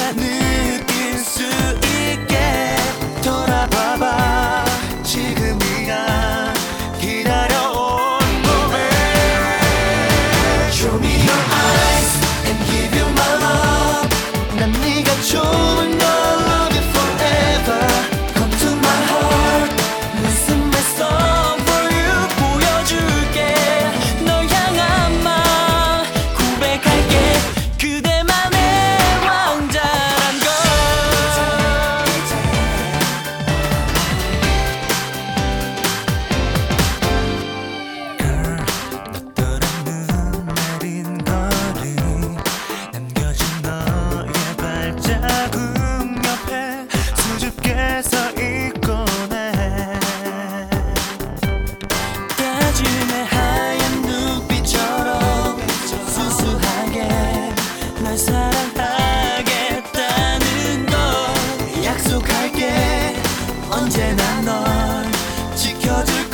that new 사랑하겠다는 걸 약속할게. 언제나 널 지켜줄